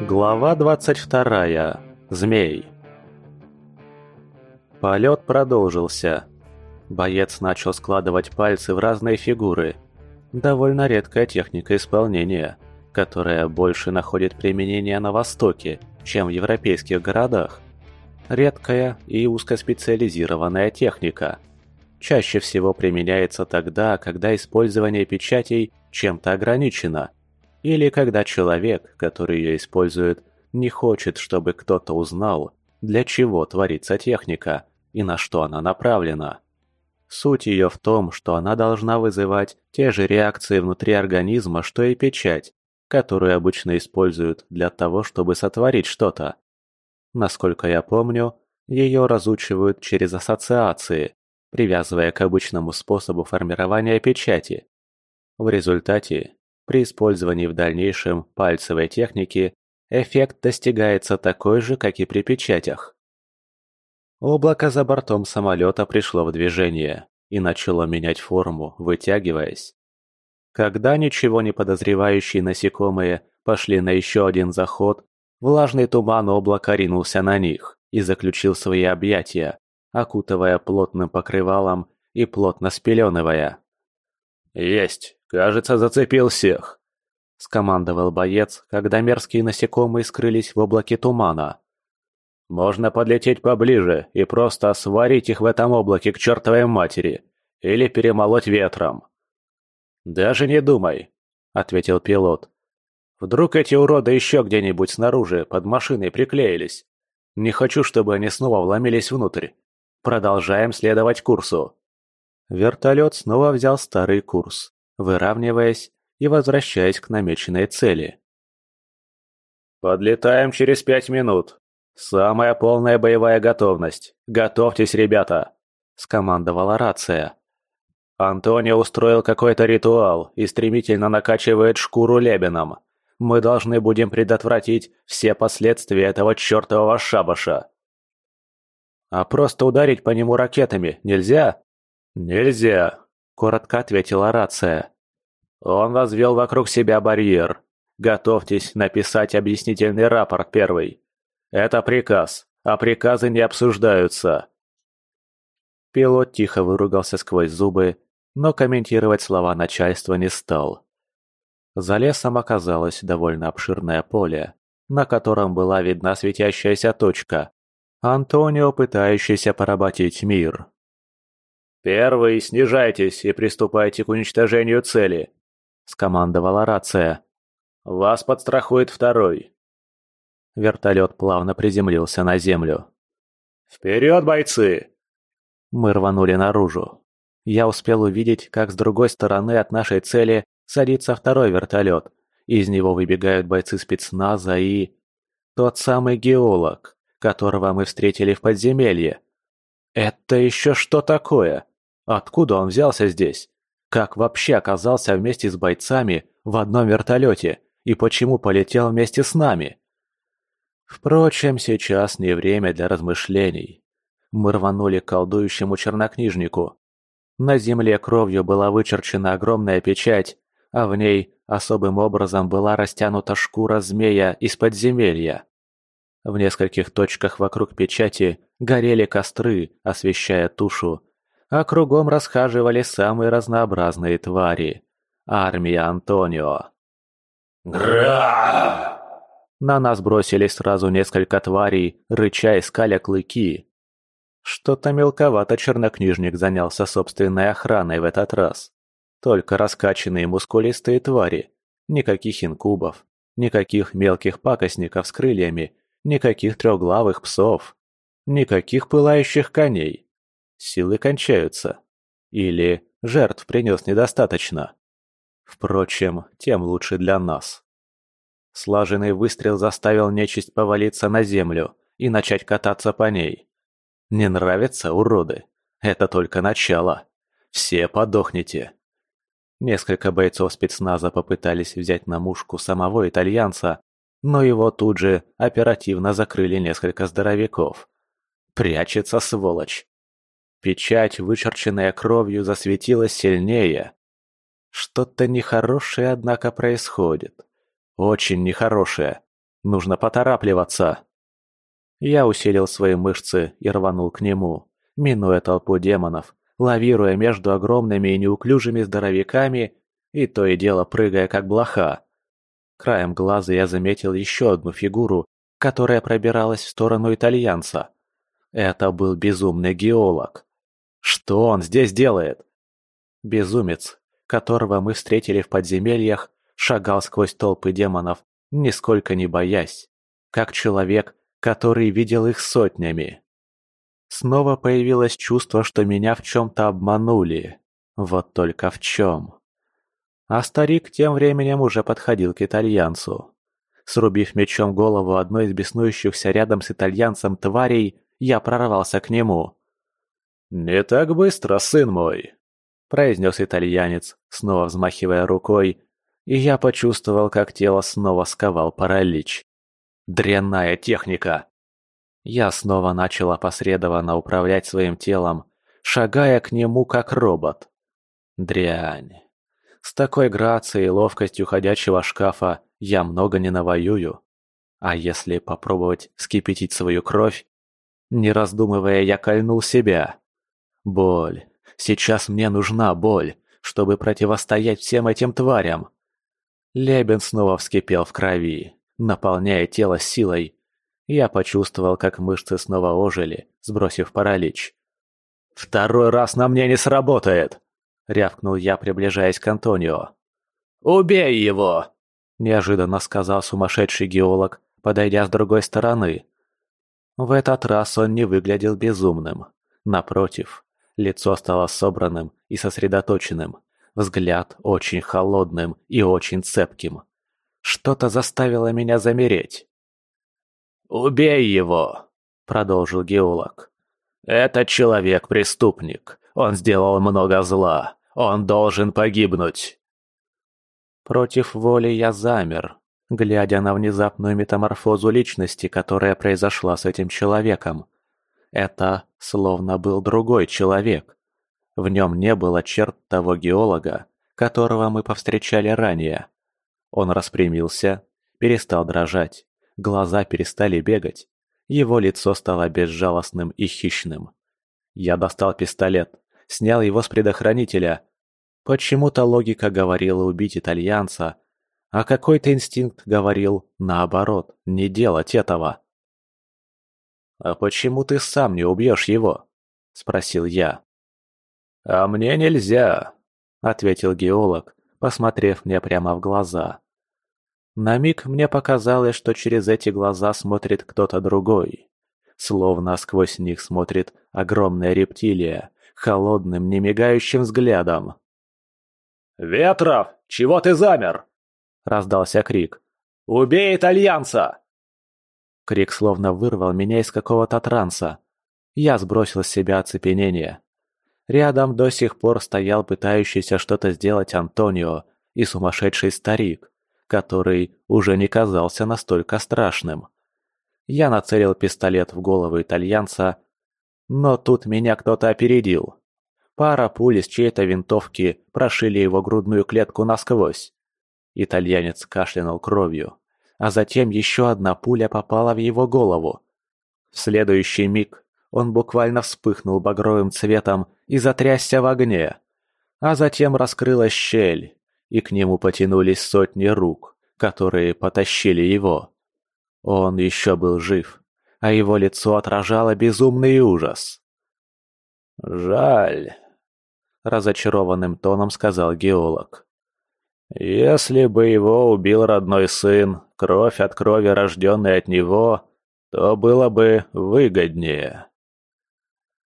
Глава 22. Змей. Полет продолжился. Боец начал складывать пальцы в разные фигуры. Довольно редкая техника исполнения, которая больше находит применение на Востоке, чем в европейских городах. Редкая и узкоспециализированная техника. Чаще всего применяется тогда, когда использование печатей чем-то ограничено – или когда человек, который ее использует, не хочет, чтобы кто-то узнал, для чего творится техника и на что она направлена. Суть ее в том, что она должна вызывать те же реакции внутри организма, что и печать, которую обычно используют для того, чтобы сотворить что-то. Насколько я помню, ее разучивают через ассоциации, привязывая к обычному способу формирования печати. В результате при использовании в дальнейшем пальцевой техники эффект достигается такой же, как и при печатях. Облако за бортом самолета пришло в движение и начало менять форму, вытягиваясь. Когда ничего не подозревающие насекомые пошли на еще один заход, влажный туман облака ринулся на них и заключил свои объятия, окутывая плотным покрывалом и плотно спеленывая. «Есть!» «Кажется, зацепил всех», — скомандовал боец, когда мерзкие насекомые скрылись в облаке тумана. «Можно подлететь поближе и просто сварить их в этом облаке к чертовой матери или перемолоть ветром». «Даже не думай», — ответил пилот. «Вдруг эти уроды еще где-нибудь снаружи под машиной приклеились? Не хочу, чтобы они снова вломились внутрь. Продолжаем следовать курсу». Вертолет снова взял старый курс выравниваясь и возвращаясь к намеченной цели. «Подлетаем через пять минут. Самая полная боевая готовность. Готовьтесь, ребята!» – скомандовала рация. Антонио устроил какой-то ритуал и стремительно накачивает шкуру лебеном. Мы должны будем предотвратить все последствия этого чертового шабаша. А просто ударить по нему ракетами нельзя? Нельзя, коротко ответила рация. Он возвел вокруг себя барьер. Готовьтесь написать объяснительный рапорт первый. Это приказ, а приказы не обсуждаются. Пилот тихо выругался сквозь зубы, но комментировать слова начальства не стал. За лесом оказалось довольно обширное поле, на котором была видна светящаяся точка. Антонио, пытающийся поработить мир. «Первый, снижайтесь и приступайте к уничтожению цели», — скомандовала рация. «Вас подстрахует второй». Вертолет плавно приземлился на землю. «Вперед, бойцы!» Мы рванули наружу. Я успел увидеть, как с другой стороны от нашей цели садится второй вертолет. Из него выбегают бойцы спецназа и... Тот самый геолог, которого мы встретили в подземелье. Это еще что такое? Откуда он взялся здесь? Как вообще оказался вместе с бойцами в одном вертолете и почему полетел вместе с нами? Впрочем, сейчас не время для размышлений. Мы рванули к колдующему чернокнижнику. На земле кровью была вычерчена огромная печать, а в ней особым образом была растянута шкура змея из подземелья. В нескольких точках вокруг печати горели костры, освещая тушу, а кругом расхаживали самые разнообразные твари. Армия Антонио. Гра! На нас бросились сразу несколько тварей, рыча и скаля клыки. Что-то мелковато чернокнижник занялся собственной охраной в этот раз. Только раскачанные мускулистые твари. Никаких инкубов, никаких мелких пакостников с крыльями, никаких трехглавых псов, никаких пылающих коней. Силы кончаются. Или жертв принес недостаточно. Впрочем, тем лучше для нас. Слаженный выстрел заставил нечисть повалиться на землю и начать кататься по ней. Не нравятся уроды? Это только начало. Все подохнете. Несколько бойцов спецназа попытались взять на мушку самого итальянца, но его тут же оперативно закрыли несколько здоровяков. Прячется сволочь. Печать, вычерченная кровью, засветилась сильнее. Что-то нехорошее, однако, происходит. Очень нехорошее. Нужно поторапливаться. Я усилил свои мышцы и рванул к нему, минуя толпу демонов, лавируя между огромными и неуклюжими здоровяками и то и дело прыгая как блоха. Краем глаза я заметил еще одну фигуру, которая пробиралась в сторону итальянца. Это был безумный геолог. Что он здесь делает? Безумец, которого мы встретили в подземельях, шагал сквозь толпы демонов, нисколько не боясь, как человек, который видел их сотнями. Снова появилось чувство, что меня в чем-то обманули. Вот только в чем. А старик тем временем уже подходил к итальянцу. Срубив мечом голову одной из беснующихся рядом с итальянцем тварей, я прорвался к нему. «Не так быстро, сын мой!» – произнес итальянец, снова взмахивая рукой, и я почувствовал, как тело снова сковал паралич. Дрянная техника! Я снова начал опосредованно управлять своим телом, шагая к нему как робот. Дрянь. С такой грацией и ловкостью ходячего шкафа я много не навоюю. А если попробовать вскипятить свою кровь? Не раздумывая, я кольнул себя. Боль. Сейчас мне нужна боль, чтобы противостоять всем этим тварям. Лебен снова вскипел в крови, наполняя тело силой. Я почувствовал, как мышцы снова ожили, сбросив паралич. «Второй раз на мне не сработает!» — рявкнул я, приближаясь к Антонио. «Убей его!» — неожиданно сказал сумасшедший геолог, подойдя с другой стороны. В этот раз он не выглядел безумным. Напротив, лицо стало собранным и сосредоточенным, взгляд очень холодным и очень цепким. Что-то заставило меня замереть. «Убей его!» — продолжил геолог. «Это человек-преступник. Он сделал много зла. Он должен погибнуть!» Против воли я замер, глядя на внезапную метаморфозу личности, которая произошла с этим человеком. Это словно был другой человек. В нем не было черт того геолога, которого мы повстречали ранее. Он распрямился, перестал дрожать, глаза перестали бегать, его лицо стало безжалостным и хищным. Я достал пистолет, снял его с предохранителя Почему-то логика говорила убить итальянца, а какой-то инстинкт говорил, наоборот, не делать этого. «А почему ты сам не убьешь его?» – спросил я. «А мне нельзя», – ответил геолог, посмотрев мне прямо в глаза. На миг мне показалось, что через эти глаза смотрит кто-то другой. Словно сквозь них смотрит огромная рептилия, холодным, немигающим взглядом. «Ветров, чего ты замер?» – раздался крик. «Убей итальянца!» Крик словно вырвал меня из какого-то транса. Я сбросил с себя оцепенение. Рядом до сих пор стоял пытающийся что-то сделать Антонио и сумасшедший старик, который уже не казался настолько страшным. Я нацелил пистолет в голову итальянца, но тут меня кто-то опередил. Пара пуль из чьей-то винтовки прошили его грудную клетку насквозь. Итальянец кашлянул кровью, а затем еще одна пуля попала в его голову. В следующий миг он буквально вспыхнул багровым цветом и затрясся в огне. А затем раскрылась щель, и к нему потянулись сотни рук, которые потащили его. Он еще был жив, а его лицо отражало безумный ужас. «Жаль», разочарованным тоном сказал геолог. «Если бы его убил родной сын, кровь от крови, рожденной от него, то было бы выгоднее».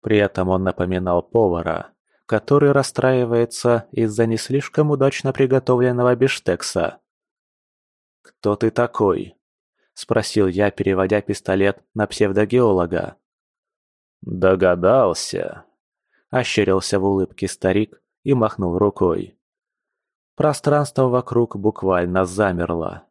При этом он напоминал повара, который расстраивается из-за не слишком удачно приготовленного биштекса. «Кто ты такой?» – спросил я, переводя пистолет на псевдогеолога. «Догадался», ощерился в улыбке старик и махнул рукой. Пространство вокруг буквально замерло.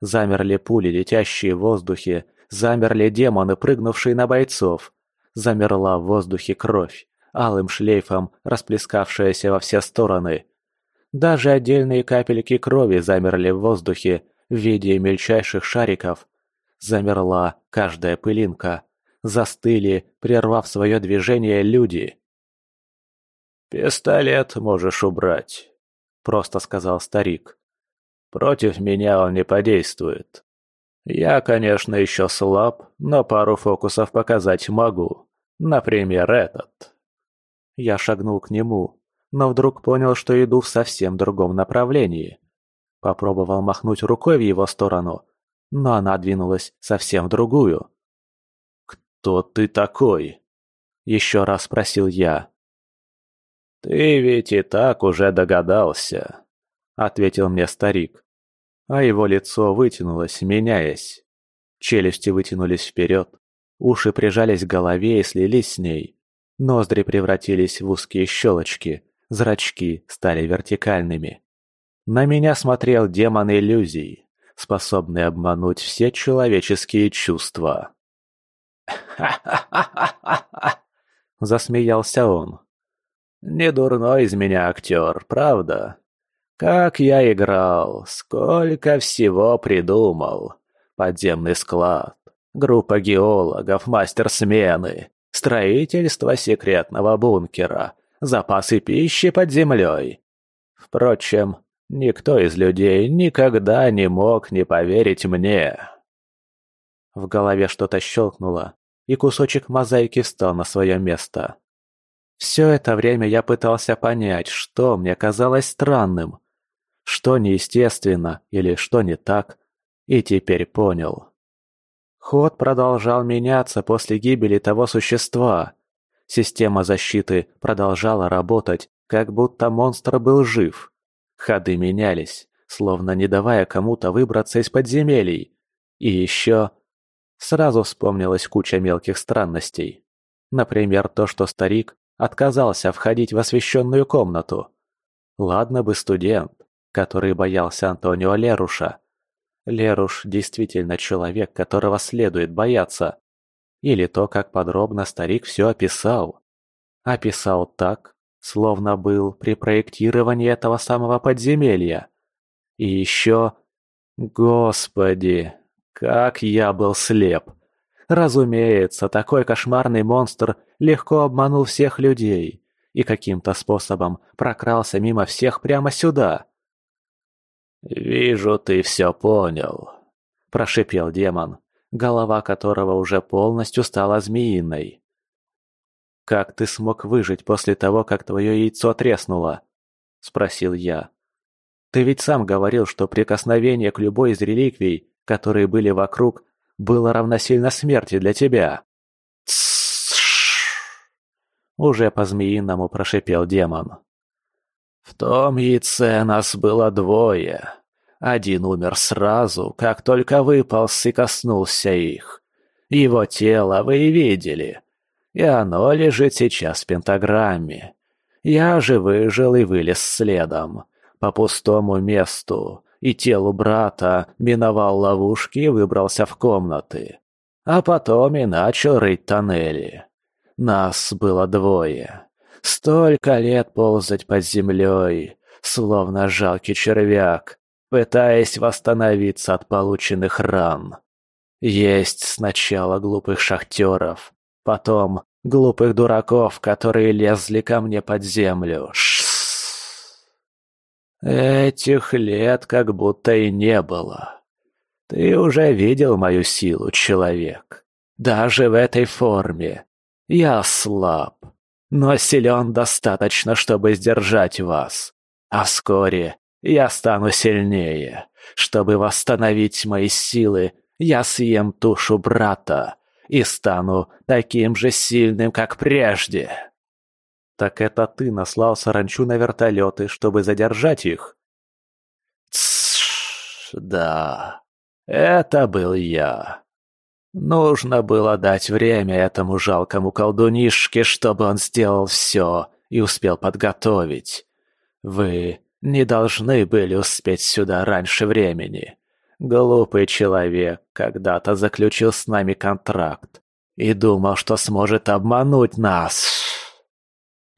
Замерли пули, летящие в воздухе, замерли демоны, прыгнувшие на бойцов. Замерла в воздухе кровь, алым шлейфом расплескавшаяся во все стороны. Даже отдельные капельки крови замерли в воздухе в виде мельчайших шариков, Замерла каждая пылинка. Застыли, прервав свое движение люди. «Пистолет можешь убрать», — просто сказал старик. «Против меня он не подействует. Я, конечно, еще слаб, но пару фокусов показать могу. Например, этот». Я шагнул к нему, но вдруг понял, что иду в совсем другом направлении. Попробовал махнуть рукой в его сторону, но она двинулась совсем в другую. «Кто ты такой?» – еще раз спросил я. «Ты ведь и так уже догадался», – ответил мне старик. А его лицо вытянулось, меняясь. Челюсти вытянулись вперед, уши прижались к голове и слились с ней. Ноздри превратились в узкие щелочки, зрачки стали вертикальными. На меня смотрел демон иллюзий, способный обмануть все человеческие чувства. «Ха-ха-ха-ха-ха!» – засмеялся он. «Не дурной из меня актер, правда? Как я играл, сколько всего придумал. Подземный склад, группа геологов, мастер смены, строительство секретного бункера, запасы пищи под землей. Впрочем, никто из людей никогда не мог не поверить мне. В голове что-то щелкнуло, и кусочек мозаики встал на свое место. Все это время я пытался понять, что мне казалось странным, что неестественно или что не так, и теперь понял. Ход продолжал меняться после гибели того существа. Система защиты продолжала работать, как будто монстр был жив. Ходы менялись, словно не давая кому-то выбраться из подземелий. И еще... Сразу вспомнилась куча мелких странностей. Например, то, что старик отказался входить в освещенную комнату. Ладно бы студент, который боялся Антонио Леруша, Леруш действительно человек, которого следует бояться. Или то, как подробно старик все описал. Описал так, словно был при проектировании этого самого подземелья. И еще... Господи, как я был слеп! Разумеется, такой кошмарный монстр легко обманул всех людей и каким-то способом прокрался мимо всех прямо сюда. «Вижу, ты все понял», – прошипел демон, голова которого уже полностью стала змеиной. «Как ты смог выжить после того, как твое яйцо треснуло?» – спросил я. «Ты ведь сам говорил, что прикосновение к любой из реликвий, которые были вокруг, было равносильно смерти для тебя». Уже по-змеиному прошипел демон. В том яйце нас было двое. Один умер сразу, как только выполз и коснулся их. Его тело вы видели, и оно лежит сейчас в пентаграмме. Я же выжил и вылез следом, по пустому месту, и телу брата миновал ловушки и выбрался в комнаты. А потом и начал рыть тоннели. Нас было двое. Столько лет ползать под землей, словно жалкий червяк, пытаясь восстановиться от полученных ран. Есть сначала глупых шахтеров, потом глупых дураков, которые лезли ко мне под землю. Этих лет как будто и не было. Ты уже видел мою силу, человек. Даже в этой форме. Я слаб но силен достаточно, чтобы сдержать вас. А вскоре я стану сильнее. Чтобы восстановить мои силы, я съем тушу брата и стану таким же сильным, как прежде. Так это ты наслал саранчу на вертолеты, чтобы задержать их? Тссс, да, это был я. Нужно было дать время этому жалкому колдунишке, чтобы он сделал все и успел подготовить. Вы не должны были успеть сюда раньше времени. Глупый человек когда-то заключил с нами контракт и думал, что сможет обмануть нас.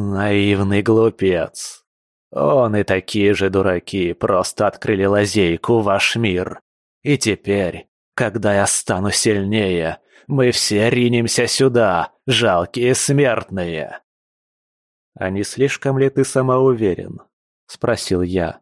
Наивный глупец. Он и такие же дураки просто открыли лазейку в ваш мир. И теперь Когда я стану сильнее, мы все ринемся сюда, жалкие смертные!» «А не слишком ли ты самоуверен?» – спросил я.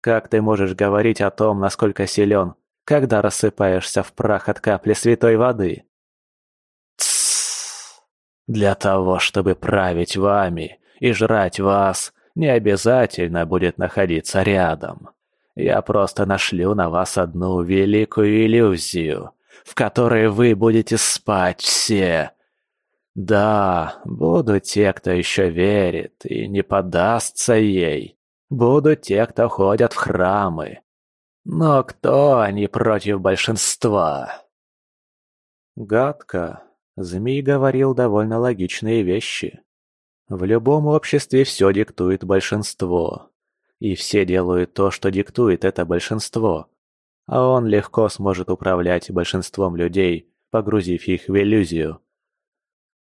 «Как ты можешь говорить о том, насколько силен, когда рассыпаешься в прах от капли святой воды?» «Тссс! Для того, чтобы править вами и жрать вас, не обязательно будет находиться рядом. Я просто нашлю на вас одну великую иллюзию, в которой вы будете спать все, да, будут те, кто еще верит и не поддастся ей. Будут те, кто ходят в храмы. Но кто они против большинства? Гадко. Змей говорил довольно логичные вещи. В любом обществе все диктует большинство. И все делают то, что диктует это большинство. А он легко сможет управлять большинством людей, погрузив их в иллюзию.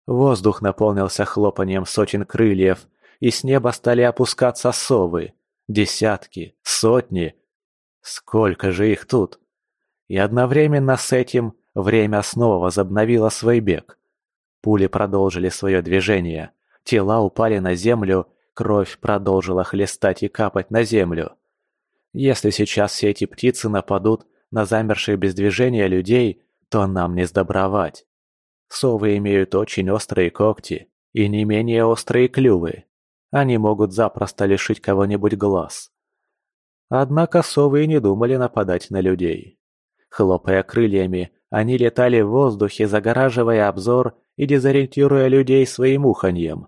Воздух наполнился хлопанием сотен крыльев, и с неба стали опускаться совы. Десятки, сотни. Сколько же их тут? И одновременно с этим время снова возобновило свой бег. Пули продолжили свое движение. Тела упали на землю, кровь продолжила хлестать и капать на землю. Если сейчас все эти птицы нападут на замерших без движения людей, то нам не сдобровать. Совы имеют очень острые когти и не менее острые клювы. Они могут запросто лишить кого-нибудь глаз. Однако совы и не думали нападать на людей. Хлопая крыльями, они летали в воздухе, загораживая обзор и дезориентируя людей своим уханьем.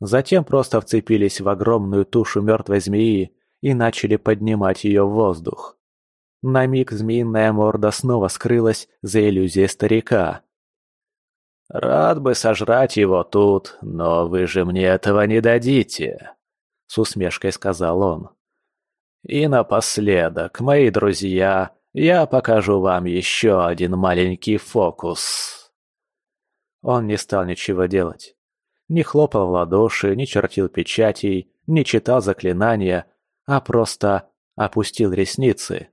Затем просто вцепились в огромную тушу мертвой змеи и начали поднимать ее в воздух. На миг змеиная морда снова скрылась за иллюзией старика. «Рад бы сожрать его тут, но вы же мне этого не дадите», — с усмешкой сказал он. «И напоследок, мои друзья, я покажу вам еще один маленький фокус». Он не стал ничего делать. Не хлопал в ладоши, не чертил печатей, не читал заклинания, а просто опустил ресницы.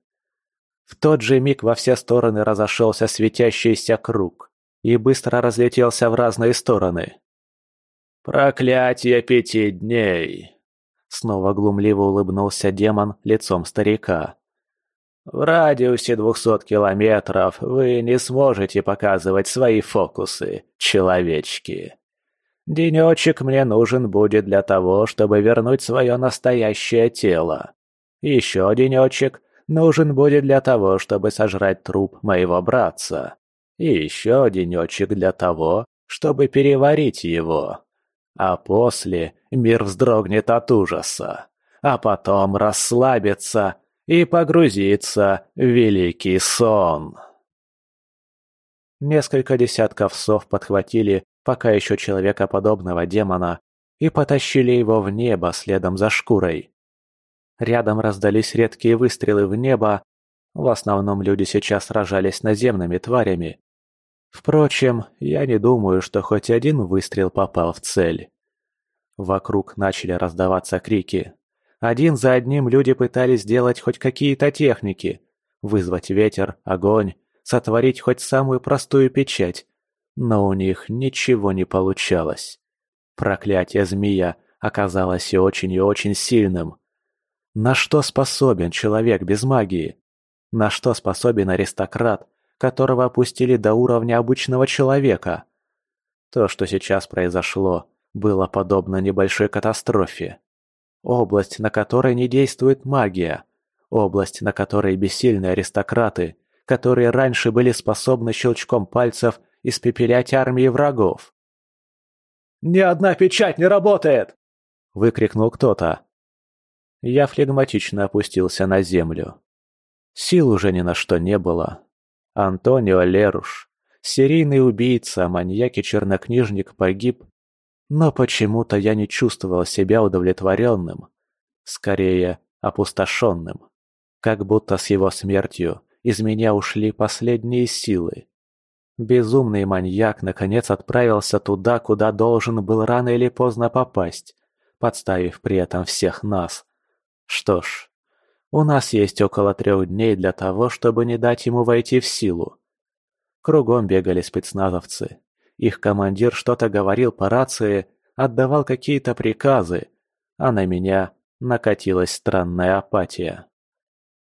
В тот же миг во все стороны разошелся светящийся круг и быстро разлетелся в разные стороны. «Проклятие пяти дней!» Снова глумливо улыбнулся демон лицом старика. «В радиусе двухсот километров вы не сможете показывать свои фокусы, человечки. Денечек мне нужен будет для того, чтобы вернуть свое настоящее тело. Еще денечек нужен будет для того, чтобы сожрать труп моего братца. И еще денечек для того, чтобы переварить его. А после мир вздрогнет от ужаса, а потом расслабится и погрузится в великий сон. Несколько десятков сов подхватили пока еще человекоподобного демона и потащили его в небо следом за шкурой. Рядом раздались редкие выстрелы в небо, в основном люди сейчас сражались наземными тварями, Впрочем, я не думаю, что хоть один выстрел попал в цель. Вокруг начали раздаваться крики. Один за одним люди пытались сделать хоть какие-то техники. Вызвать ветер, огонь, сотворить хоть самую простую печать. Но у них ничего не получалось. Проклятие змея оказалось и очень и очень сильным. На что способен человек без магии? На что способен аристократ, которого опустили до уровня обычного человека. То, что сейчас произошло, было подобно небольшой катастрофе. Область, на которой не действует магия. Область, на которой бессильные аристократы, которые раньше были способны щелчком пальцев испепелять армии врагов. «Ни одна печать не работает!» – выкрикнул кто-то. Я флегматично опустился на землю. Сил уже ни на что не было, Антонио Леруш, серийный убийца, маньяк и чернокнижник погиб, но почему-то я не чувствовал себя удовлетворенным, скорее опустошенным, как будто с его смертью из меня ушли последние силы. Безумный маньяк наконец отправился туда, куда должен был рано или поздно попасть, подставив при этом всех нас. Что ж, У нас есть около трех дней для того, чтобы не дать ему войти в силу. Кругом бегали спецназовцы. Их командир что-то говорил по рации, отдавал какие-то приказы, а на меня накатилась странная апатия.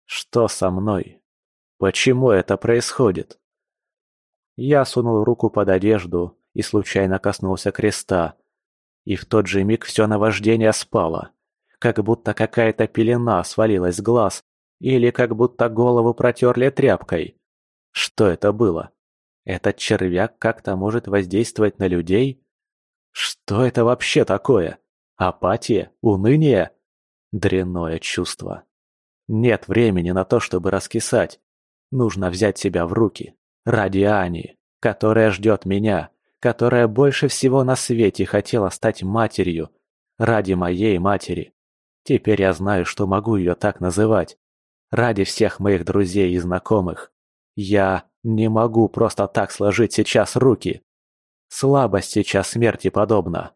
Что со мной? Почему это происходит? Я сунул руку под одежду и случайно коснулся креста. И в тот же миг все наваждение спало как будто какая-то пелена свалилась с глаз, или как будто голову протерли тряпкой. Что это было? Этот червяк как-то может воздействовать на людей? Что это вообще такое? Апатия? Уныние? Дрянное чувство. Нет времени на то, чтобы раскисать. Нужно взять себя в руки. Ради Ани, которая ждет меня, которая больше всего на свете хотела стать матерью. Ради моей матери. Теперь я знаю, что могу ее так называть. Ради всех моих друзей и знакомых. Я не могу просто так сложить сейчас руки. Слабость сейчас смерти подобна.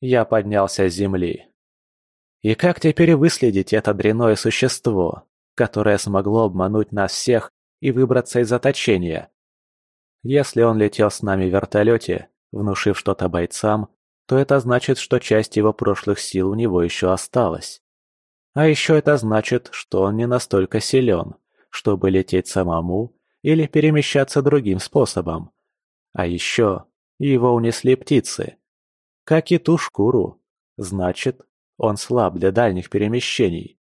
Я поднялся с земли. И как теперь выследить это дрянное существо, которое смогло обмануть нас всех и выбраться из заточения? Если он летел с нами в вертолете, внушив что-то бойцам, то это значит, что часть его прошлых сил у него еще осталась. А еще это значит, что он не настолько силен, чтобы лететь самому или перемещаться другим способом. А еще его унесли птицы. Как и ту шкуру. Значит, он слаб для дальних перемещений.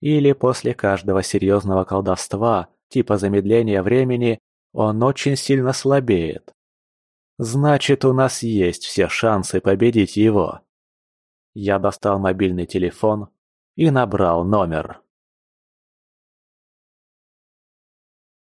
Или после каждого серьезного колдовства, типа замедления времени, он очень сильно слабеет. Значит, у нас есть все шансы победить его. Я достал мобильный телефон и набрал номер.